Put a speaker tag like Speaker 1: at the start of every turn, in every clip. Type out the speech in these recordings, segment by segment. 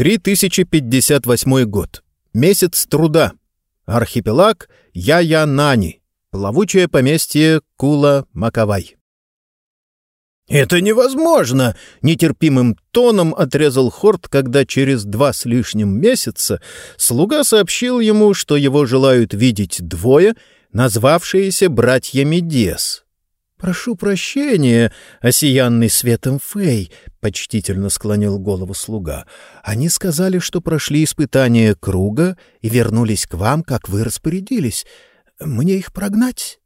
Speaker 1: 3058 год. Месяц труда. Архипелаг Яя-Нани. Плавучее поместье Кула-Маковай. «Это невозможно!» — нетерпимым тоном отрезал Хорт, когда через два с лишним месяца слуга сообщил ему, что его желают видеть двое, назвавшиеся братьями Диас. «Прошу прощения, осиянный светом Фей», — почтительно склонил голову слуга. «Они сказали, что прошли испытание круга и вернулись к вам, как вы распорядились. Мне их прогнать?»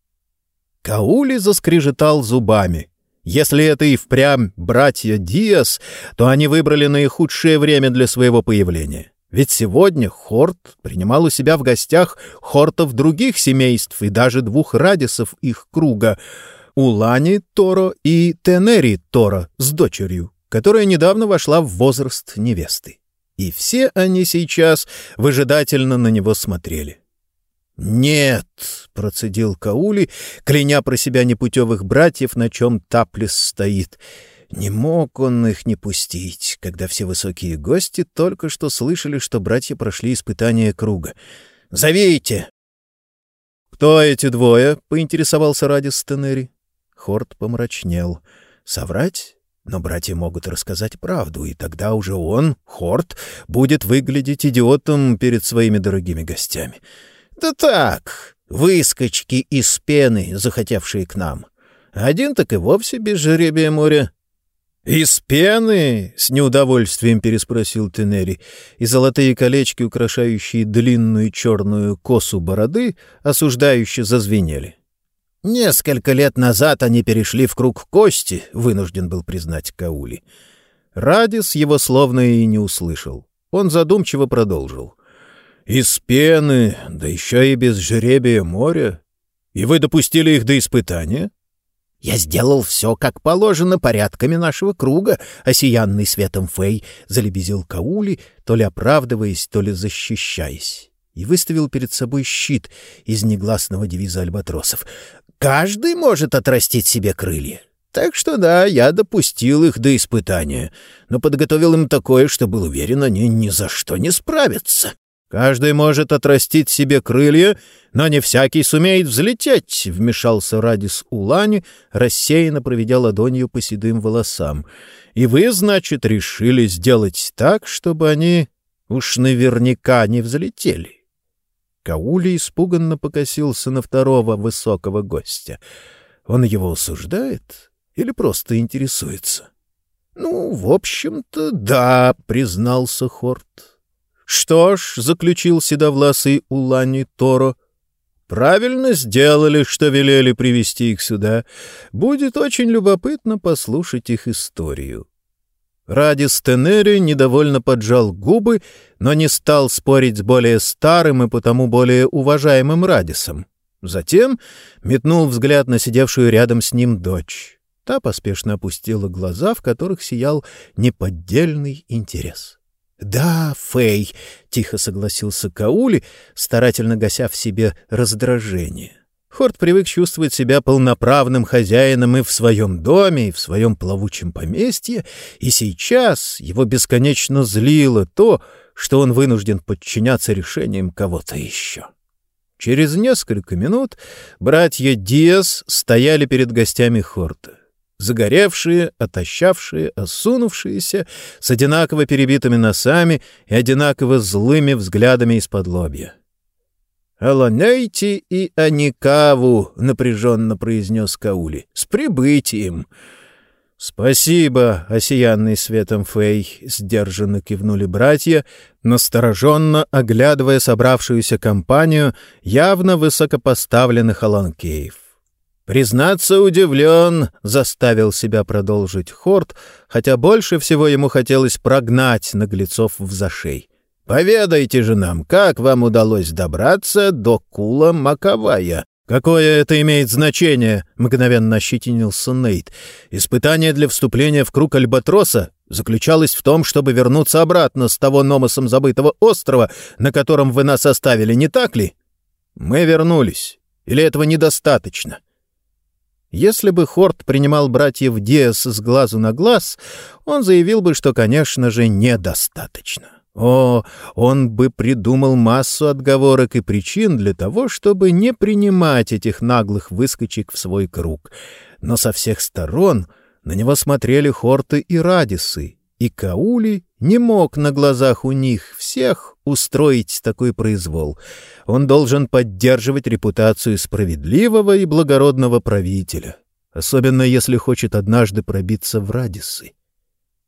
Speaker 1: Каули заскрежетал зубами — если это и впрямь братья Диас, то они выбрали наихудшее время для своего появления. Ведь сегодня Хорт принимал у себя в гостях хортов других семейств и даже двух радисов их круга — Улани Торо и Тенери Торо с дочерью, которая недавно вошла в возраст невесты. И все они сейчас выжидательно на него смотрели. «Нет», — процедил Каули, кляня про себя непутевых братьев, на чем Таплис стоит. Не мог он их не пустить, когда все высокие гости только что слышали, что братья прошли испытание круга. «Зовите!» «Кто эти двое?» — поинтересовался Радис Тенери. Хорт помрачнел. «Соврать?» Но братья могут рассказать правду, и тогда уже он, Хорт, будет выглядеть идиотом перед своими дорогими гостями. Да так, выскочки из пены, захотевшие к нам. Один так и вовсе без жеребия моря. «Из пены?» — с неудовольствием переспросил Тенери, и золотые колечки, украшающие длинную черную косу бороды, осуждающе зазвенели. «Несколько лет назад они перешли в круг кости», — вынужден был признать Каули. Радис его словно и не услышал. Он задумчиво продолжил. Из пены, да еще и без жребия моря. И вы допустили их до испытания? Я сделал все, как положено, порядками нашего круга, осиянный светом Фей, — залебезил Каули, то ли оправдываясь, то ли защищаясь, и выставил перед собой щит из негласного девиза альбатросов. «Каждый может отрастить себе крылья. Так что да, я допустил их до испытания, но подготовил им такое, что был уверен, они ни за что не справятся». Каждый может отрастить себе крылья, но не всякий сумеет взлететь, — вмешался Радис Улани, рассеянно проведя ладонью по седым волосам. И вы, значит, решили сделать так, чтобы они уж наверняка не взлетели. Каули испуганно покосился на второго высокого гостя. Он его осуждает или просто интересуется? — Ну, в общем-то, да, — признался Хорт. «Что ж», — заключил седовласый Улани Торо, — «правильно сделали, что велели привести их сюда. Будет очень любопытно послушать их историю». Ради Стенери недовольно поджал губы, но не стал спорить с более старым и потому более уважаемым Радисом. Затем метнул взгляд на сидевшую рядом с ним дочь. Та поспешно опустила глаза, в которых сиял неподдельный интерес. «Да, Фэй», — тихо согласился Каули, старательно гася в себе раздражение. Хорт привык чувствовать себя полноправным хозяином и в своем доме, и в своем плавучем поместье, и сейчас его бесконечно злило то, что он вынужден подчиняться решениям кого-то еще. Через несколько минут братья Диас стояли перед гостями Хорта загоревшие, отощавшие, осунувшиеся, с одинаково перебитыми носами и одинаково злыми взглядами из-под лобья. «Аланейти и Аникаву», — напряженно произнес Каули, — «с прибытием». «Спасибо, осиянный светом Фей», — сдержанно кивнули братья, настороженно оглядывая собравшуюся компанию явно высокопоставленных аланкеев. «Признаться, удивлен», — заставил себя продолжить Хорт, хотя больше всего ему хотелось прогнать наглецов в зашей. «Поведайте же нам, как вам удалось добраться до Кула Маковая?» «Какое это имеет значение?» — мгновенно ощетинился Нейт. «Испытание для вступления в круг Альбатроса заключалось в том, чтобы вернуться обратно с того номосом забытого острова, на котором вы нас оставили, не так ли?» «Мы вернулись. Или этого недостаточно?» Если бы Хорт принимал братьев Диас с глазу на глаз, он заявил бы, что, конечно же, недостаточно. О, он бы придумал массу отговорок и причин для того, чтобы не принимать этих наглых выскочек в свой круг. Но со всех сторон на него смотрели Хорты и Радисы, и Каули не мог на глазах у них всех устроить такой произвол. Он должен поддерживать репутацию справедливого и благородного правителя, особенно если хочет однажды пробиться в Радисы.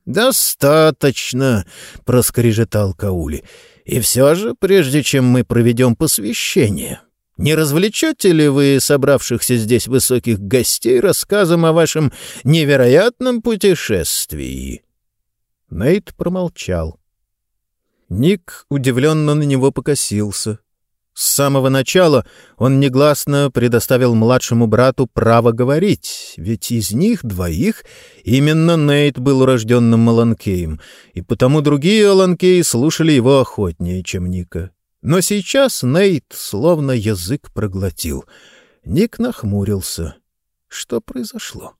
Speaker 1: «Достаточно!» — проскрежетал Каули. «И все же, прежде чем мы проведем посвящение, не развлечете ли вы собравшихся здесь высоких гостей рассказом о вашем невероятном путешествии?» Нейт промолчал. Ник удивленно на него покосился. С самого начала он негласно предоставил младшему брату право говорить, ведь из них двоих именно Нейт был урожденным Маланкеем, и потому другие Аланкеи слушали его охотнее, чем Ника. Но сейчас Нейт словно язык проглотил. Ник нахмурился. Что произошло?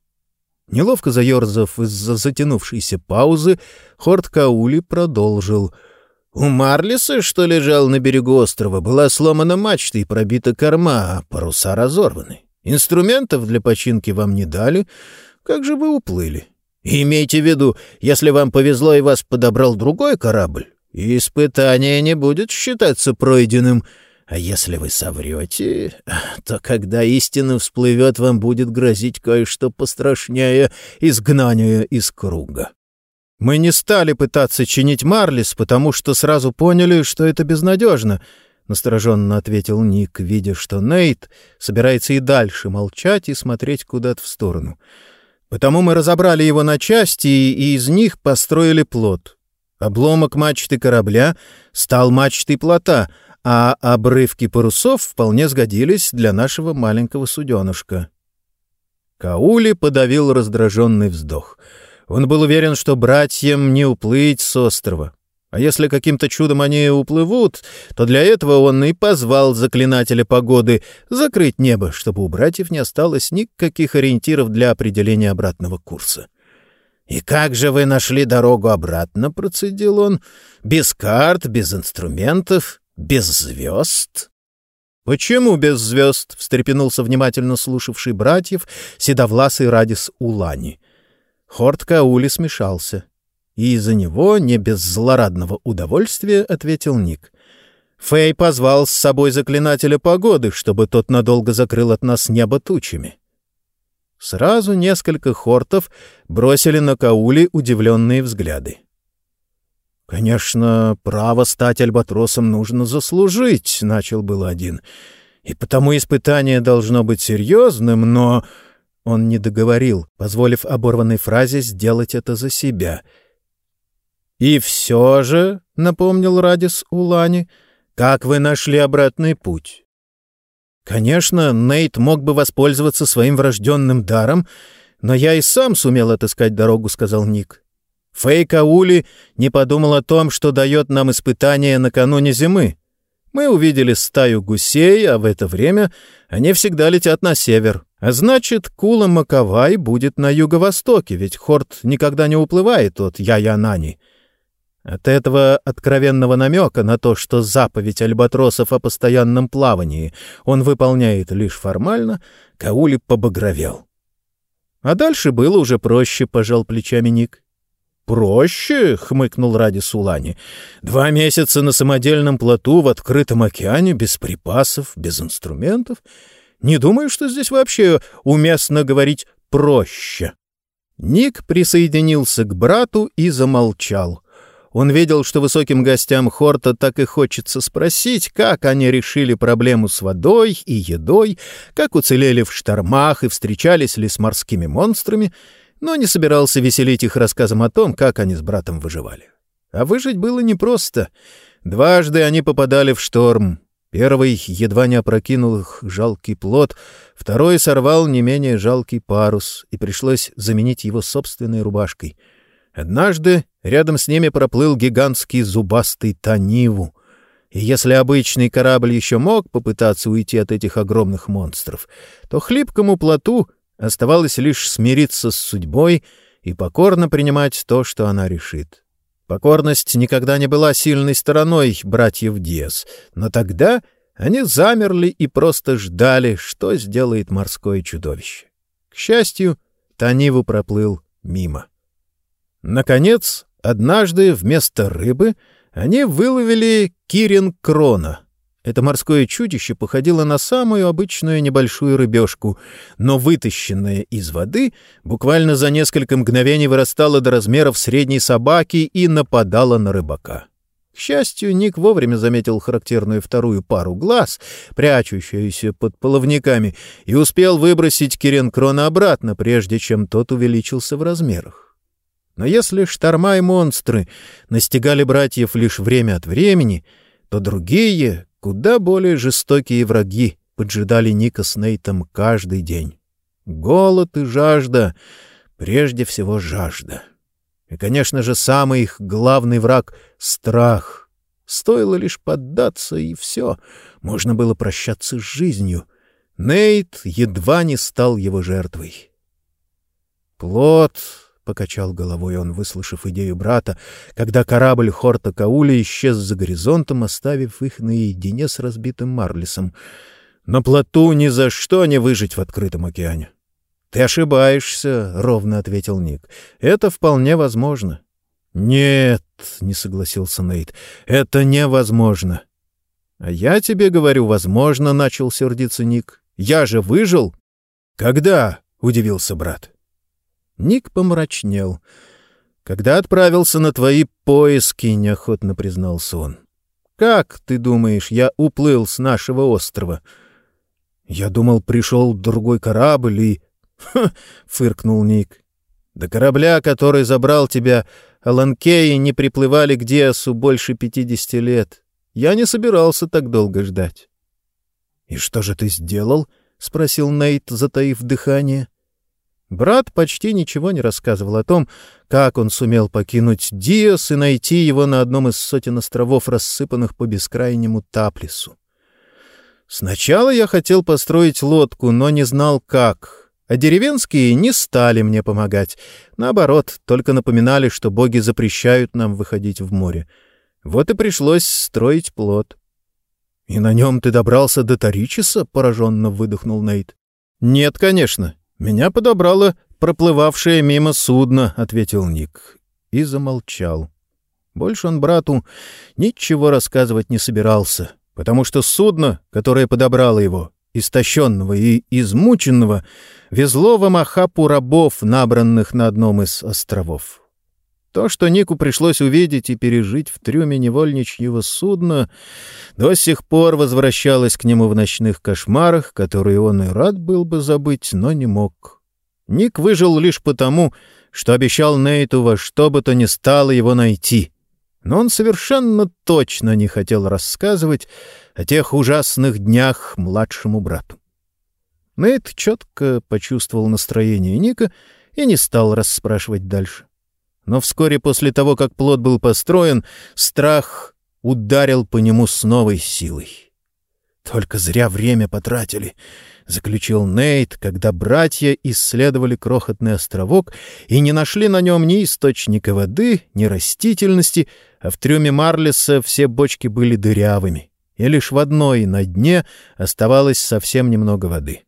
Speaker 1: Неловко заерзав из-за затянувшейся паузы, Хорт Каули продолжил. «У Марлиса, что лежал на берегу острова, была сломана мачта и пробита корма, а паруса разорваны. Инструментов для починки вам не дали. Как же вы уплыли? И имейте в виду, если вам повезло и вас подобрал другой корабль, испытание не будет считаться пройденным». А если вы соврете, то когда истина всплывет, вам будет грозить кое-что пострашнее изгнания из круга. Мы не стали пытаться чинить Марлис, потому что сразу поняли, что это безнадежно, — настороженно ответил Ник, видя, что Нейт собирается и дальше молчать и смотреть куда-то в сторону. Потому мы разобрали его на части и из них построили плот. Обломок мачты корабля стал мачтой плота — а обрывки парусов вполне сгодились для нашего маленького суденышка. Каули подавил раздраженный вздох. Он был уверен, что братьям не уплыть с острова. А если каким-то чудом они уплывут, то для этого он и позвал заклинателя погоды закрыть небо, чтобы у братьев не осталось никаких ориентиров для определения обратного курса. «И как же вы нашли дорогу обратно?» — процедил он. «Без карт, без инструментов?» Без звезд? Почему без звезд? встрепенулся внимательно слушавший братьев седовласый Радис Улани. Хорт Каули смешался. И из-за него, не без злорадного удовольствия, ответил Ник. Фэй позвал с собой заклинателя погоды, чтобы тот надолго закрыл от нас небо тучами. Сразу несколько хортов бросили на Каули удивленные взгляды. «Конечно, право стать альбатросом нужно заслужить», — начал был один. «И потому испытание должно быть серьезным, но...» Он не договорил, позволив оборванной фразе сделать это за себя. «И все же», — напомнил Радис Улани, — «как вы нашли обратный путь?» Конечно, Нейт мог бы воспользоваться своим врожденным даром, но я и сам сумел отыскать дорогу, — сказал Ник. Фейкаули не подумал о том, что дает нам испытание накануне зимы. Мы увидели стаю гусей, а в это время они всегда летят на север. А значит, Кула-Маковай будет на юго-востоке, ведь Хорт никогда не уплывает от Яянани. От этого откровенного намека на то, что заповедь альбатросов о постоянном плавании он выполняет лишь формально, Каули побагровел. А дальше было уже проще, пожал плечами Ник. «Проще», — хмыкнул Ради Сулани. «Два месяца на самодельном плоту в открытом океане, без припасов, без инструментов. Не думаю, что здесь вообще уместно говорить «проще». Ник присоединился к брату и замолчал. Он видел, что высоким гостям Хорта так и хочется спросить, как они решили проблему с водой и едой, как уцелели в штормах и встречались ли с морскими монстрами — но не собирался веселить их рассказом о том, как они с братом выживали. А выжить было непросто. Дважды они попадали в шторм. Первый едва не опрокинул их жалкий плод, второй сорвал не менее жалкий парус, и пришлось заменить его собственной рубашкой. Однажды рядом с ними проплыл гигантский зубастый Таниву. И если обычный корабль еще мог попытаться уйти от этих огромных монстров, то хлипкому плоту Оставалось лишь смириться с судьбой и покорно принимать то, что она решит. Покорность никогда не была сильной стороной братьев Диас, но тогда они замерли и просто ждали, что сделает морское чудовище. К счастью, Таниву проплыл мимо. Наконец, однажды вместо рыбы они выловили кирин крона — это морское чудище походило на самую обычную небольшую рыбешку, но вытащенное из воды буквально за несколько мгновений вырастало до размеров средней собаки и нападало на рыбака. К счастью, Ник вовремя заметил характерную вторую пару глаз, прячущуюся под половниками, и успел выбросить Кирен Крона обратно, прежде чем тот увеличился в размерах. Но если шторма и монстры настигали братьев лишь время от времени, то другие, Куда более жестокие враги поджидали Ника с Нейтом каждый день. Голод и жажда, прежде всего жажда. И, конечно же, самый их главный враг — страх. Стоило лишь поддаться, и все, можно было прощаться с жизнью. Нейт едва не стал его жертвой. Плод покачал головой он, выслушав идею брата, когда корабль Хорта Каули исчез за горизонтом, оставив их наедине с разбитым Марлисом. На плоту ни за что не выжить в открытом океане. — Ты ошибаешься, — ровно ответил Ник. — Это вполне возможно. — Нет, — не согласился Нейт, — это невозможно. — А я тебе говорю, возможно, — начал сердиться Ник. — Я же выжил. — Когда? — удивился брат. — Ник помрачнел. «Когда отправился на твои поиски», — неохотно признался он. «Как, ты думаешь, я уплыл с нашего острова?» «Я думал, пришел другой корабль и...» Фыркнул Ник. «До корабля, который забрал тебя, Аланкеи не приплывали к Диасу больше пятидесяти лет. Я не собирался так долго ждать». «И что же ты сделал?» — спросил Нейт, затаив дыхание. Брат почти ничего не рассказывал о том, как он сумел покинуть Диос и найти его на одном из сотен островов, рассыпанных по бескрайнему Таплису. Сначала я хотел построить лодку, но не знал как, а деревенские не стали мне помогать. Наоборот, только напоминали, что боги запрещают нам выходить в море. Вот и пришлось строить плот. — И на нем ты добрался до Таричиса? — пораженно выдохнул Нейт. — Нет, конечно. «Меня подобрало проплывавшее мимо судно», — ответил Ник. И замолчал. Больше он брату ничего рассказывать не собирался, потому что судно, которое подобрало его, истощенного и измученного, везло в Амахапу рабов, набранных на одном из островов. То, что Нику пришлось увидеть и пережить в трюме невольничьего судна, до сих пор возвращалось к нему в ночных кошмарах, которые он и рад был бы забыть, но не мог. Ник выжил лишь потому, что обещал Нейту во что бы то ни стало его найти. Но он совершенно точно не хотел рассказывать о тех ужасных днях младшему брату. Нейт четко почувствовал настроение Ника и не стал расспрашивать дальше. Но вскоре после того, как плод был построен, страх ударил по нему с новой силой. «Только зря время потратили», — заключил Нейт, когда братья исследовали крохотный островок и не нашли на нем ни источника воды, ни растительности, а в трюме Марлиса все бочки были дырявыми, и лишь в одной на дне оставалось совсем немного воды.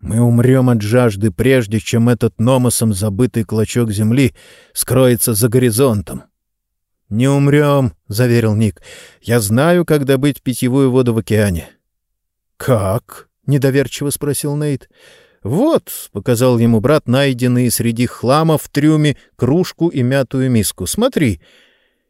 Speaker 1: Мы умрем от жажды, прежде чем этот номосом забытый клочок земли скроется за горизонтом. — Не умрем, — заверил Ник. — Я знаю, как добыть питьевую воду в океане. — Как? — недоверчиво спросил Нейт. — Вот, — показал ему брат, найденные среди хлама в трюме кружку и мятую миску. — Смотри.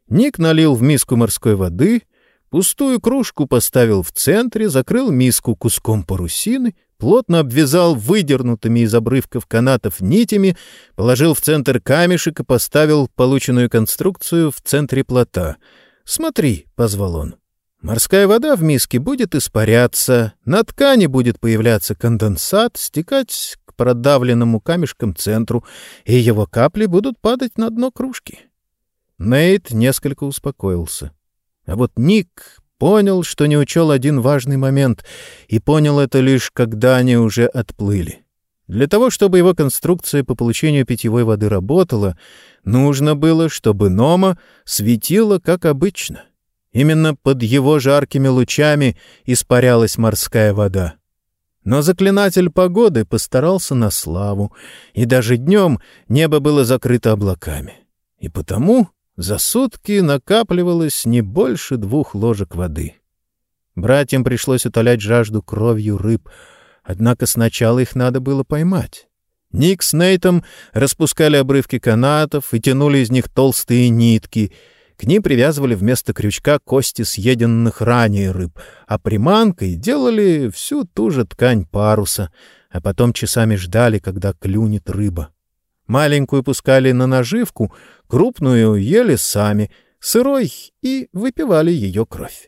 Speaker 1: Ник налил в миску морской воды, пустую кружку поставил в центре, закрыл миску куском парусины, плотно обвязал выдернутыми из обрывков канатов нитями, положил в центр камешек и поставил полученную конструкцию в центре плота. «Смотри», — позвал он, — «морская вода в миске будет испаряться, на ткани будет появляться конденсат, стекать к продавленному камешком центру, и его капли будут падать на дно кружки». Нейт несколько успокоился. А вот Ник Понял, что не учел один важный момент, и понял это лишь, когда они уже отплыли. Для того, чтобы его конструкция по получению питьевой воды работала, нужно было, чтобы Нома светила, как обычно. Именно под его жаркими лучами испарялась морская вода. Но заклинатель погоды постарался на славу, и даже днем небо было закрыто облаками. И потому за сутки накапливалось не больше двух ложек воды. Братьям пришлось утолять жажду кровью рыб, однако сначала их надо было поймать. Ник с Нейтом распускали обрывки канатов и тянули из них толстые нитки — к ним привязывали вместо крючка кости съеденных ранее рыб, а приманкой делали всю ту же ткань паруса, а потом часами ждали, когда клюнет рыба. Маленькую пускали на наживку, крупную ели сами, сырой и выпивали ее кровь.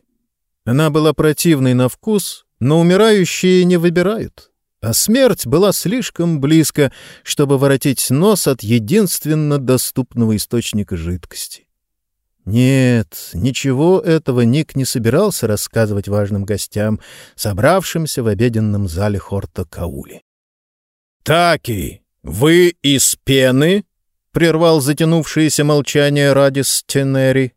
Speaker 1: Она была противной на вкус, но умирающие не выбирают. А смерть была слишком близко, чтобы воротить нос от единственно доступного источника жидкости. Нет, ничего этого Ник не собирался рассказывать важным гостям, собравшимся в обеденном зале Хорта Каули. «Таки, вы из пены?» — прервал затянувшееся молчание Радис Тенери.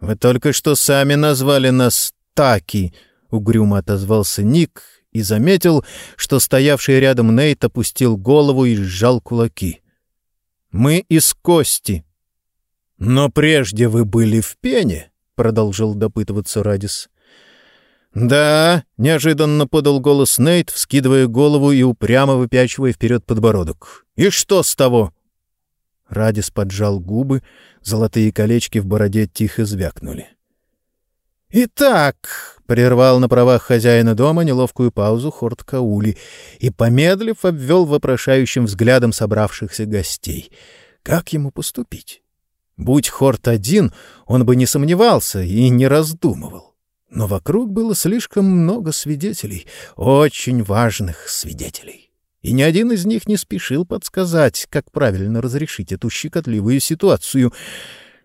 Speaker 1: «Вы только что сами назвали нас Таки», — угрюмо отозвался Ник и заметил, что стоявший рядом Нейт опустил голову и сжал кулаки. «Мы из кости», «Но прежде вы были в пене», — продолжил допытываться Радис. «Да», — неожиданно подал голос Нейт, вскидывая голову и упрямо выпячивая вперед подбородок. «И что с того?» Радис поджал губы, золотые колечки в бороде тихо звякнули. «Итак», — прервал на правах хозяина дома неловкую паузу Хорт Каули и, помедлив, обвел вопрошающим взглядом собравшихся гостей. «Как ему поступить?» Будь Хорт один, он бы не сомневался и не раздумывал. Но вокруг было слишком много свидетелей, очень важных свидетелей. И ни один из них не спешил подсказать, как правильно разрешить эту щекотливую ситуацию.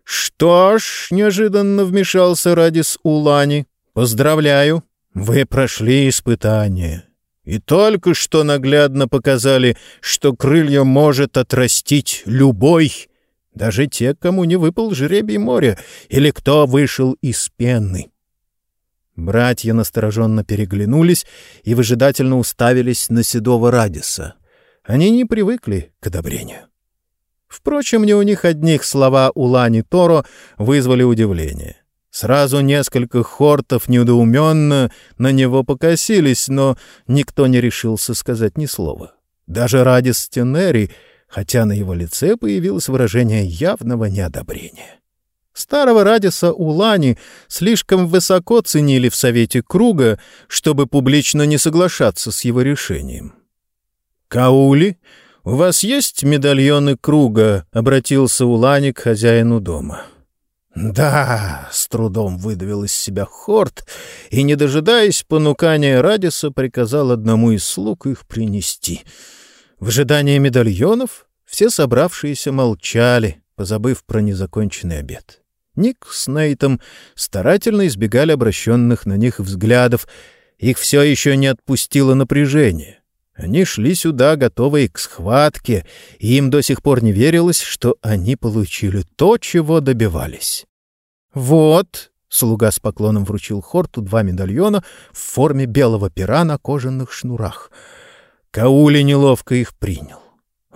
Speaker 1: «Что ж», — неожиданно вмешался Радис Улани, — «поздравляю, вы прошли испытание». И только что наглядно показали, что крылья может отрастить любой даже те, кому не выпал жребий моря, или кто вышел из пены. Братья настороженно переглянулись и выжидательно уставились на седого Радиса. Они не привыкли к одобрению. Впрочем, не у них одних слова Улани Торо вызвали удивление. Сразу несколько хортов недоуменно на него покосились, но никто не решился сказать ни слова. Даже Радис Тенери — хотя на его лице появилось выражение явного неодобрения. Старого Радиса Улани слишком высоко ценили в Совете Круга, чтобы публично не соглашаться с его решением. «Каули, у вас есть медальоны Круга?» — обратился Улани к хозяину дома. «Да», — с трудом выдавил из себя Хорт и, не дожидаясь понукания Радиса, приказал одному из слуг их принести — в ожидании медальонов все собравшиеся молчали, позабыв про незаконченный обед. Ник с Нейтом старательно избегали обращенных на них взглядов. Их все еще не отпустило напряжение. Они шли сюда, готовые к схватке, и им до сих пор не верилось, что они получили то, чего добивались. «Вот», — слуга с поклоном вручил Хорту два медальона в форме белого пера на кожаных шнурах — Каули неловко их принял.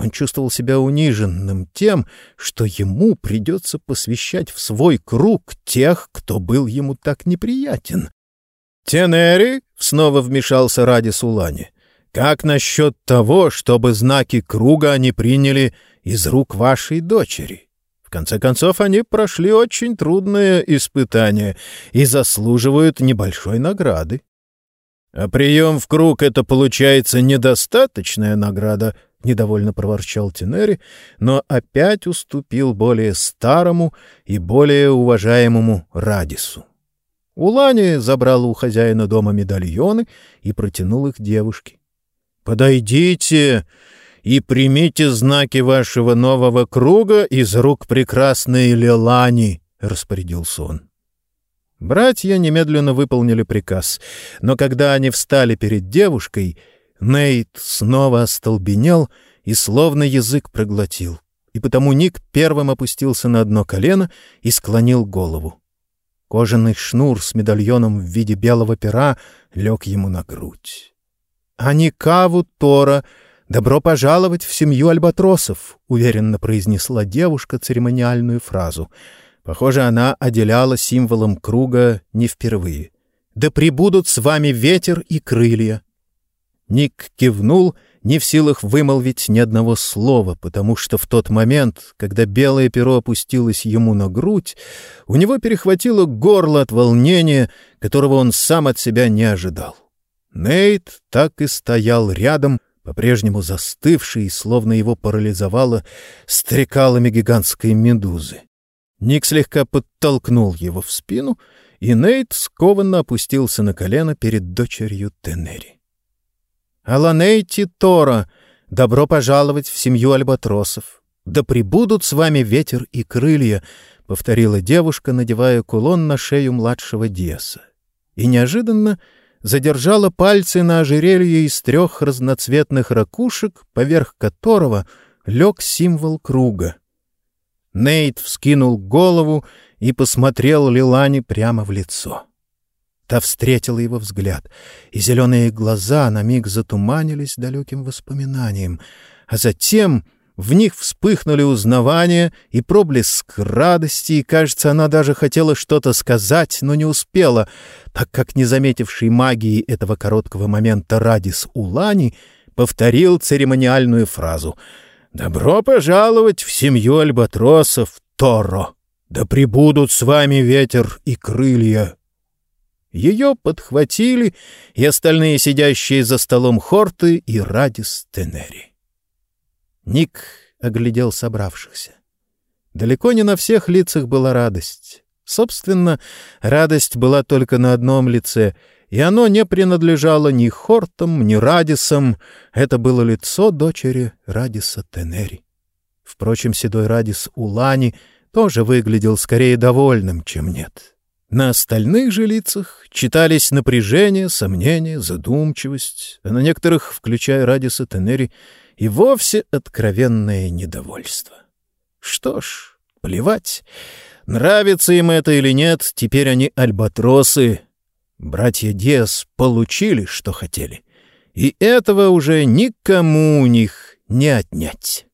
Speaker 1: Он чувствовал себя униженным тем, что ему придется посвящать в свой круг тех, кто был ему так неприятен. «Тенери», — снова вмешался ради Сулани, — «как насчет того, чтобы знаки круга они приняли из рук вашей дочери?» В конце концов, они прошли очень трудное испытание и заслуживают небольшой награды. «А прием в круг — это, получается, недостаточная награда», — недовольно проворчал Тинери, но опять уступил более старому и более уважаемому Радису. Улани забрал у хозяина дома медальоны и протянул их девушке. «Подойдите и примите знаки вашего нового круга из рук прекрасной Лелани», — распорядился он. Братья немедленно выполнили приказ, но когда они встали перед девушкой, Нейт снова остолбенел и словно язык проглотил, и потому Ник первым опустился на одно колено и склонил голову. Кожаный шнур с медальоном в виде белого пера лег ему на грудь. «А Никаву Тора! Добро пожаловать в семью альбатросов!» — уверенно произнесла девушка церемониальную фразу. Похоже, она отделяла символом круга не впервые. «Да прибудут с вами ветер и крылья!» Ник кивнул, не в силах вымолвить ни одного слова, потому что в тот момент, когда белое перо опустилось ему на грудь, у него перехватило горло от волнения, которого он сам от себя не ожидал. Нейт так и стоял рядом, по-прежнему застывший, словно его парализовало стрекалами гигантской медузы. Ник слегка подтолкнул его в спину, и Нейт скованно опустился на колено перед дочерью Тенери. Аланейти Тора, добро пожаловать в семью альбатросов. Да прибудут с вами ветер и крылья, — повторила девушка, надевая кулон на шею младшего Диаса. И неожиданно задержала пальцы на ожерелье из трех разноцветных ракушек, поверх которого лег символ круга. Нейт вскинул голову и посмотрел Лилане прямо в лицо. — Та встретила его взгляд, и зеленые глаза на миг затуманились далеким воспоминанием, а затем в них вспыхнули узнавание и проблеск радости, и, кажется, она даже хотела что-то сказать, но не успела, так как, не заметивший магии этого короткого момента Радис Улани, повторил церемониальную фразу «Добро пожаловать в семью альбатросов, Торо! Да прибудут с вами ветер и крылья!» Ее подхватили и остальные сидящие за столом Хорты и Радис Тенери. Ник оглядел собравшихся. Далеко не на всех лицах была радость. Собственно, радость была только на одном лице, и оно не принадлежало ни Хортам, ни Радисам. Это было лицо дочери Радиса Тенери. Впрочем, седой Радис Улани тоже выглядел скорее довольным, чем нет. На остальных же лицах читались напряжение, сомнение, задумчивость, а на некоторых, включая Радиса Тенери, и вовсе откровенное недовольство. Что ж, плевать, нравится им это или нет, теперь они альбатросы. Братья Диас получили, что хотели, и этого уже никому у них не отнять.